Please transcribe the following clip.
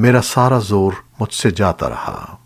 میرا سارا زور مجھ سے جاتا رہا۔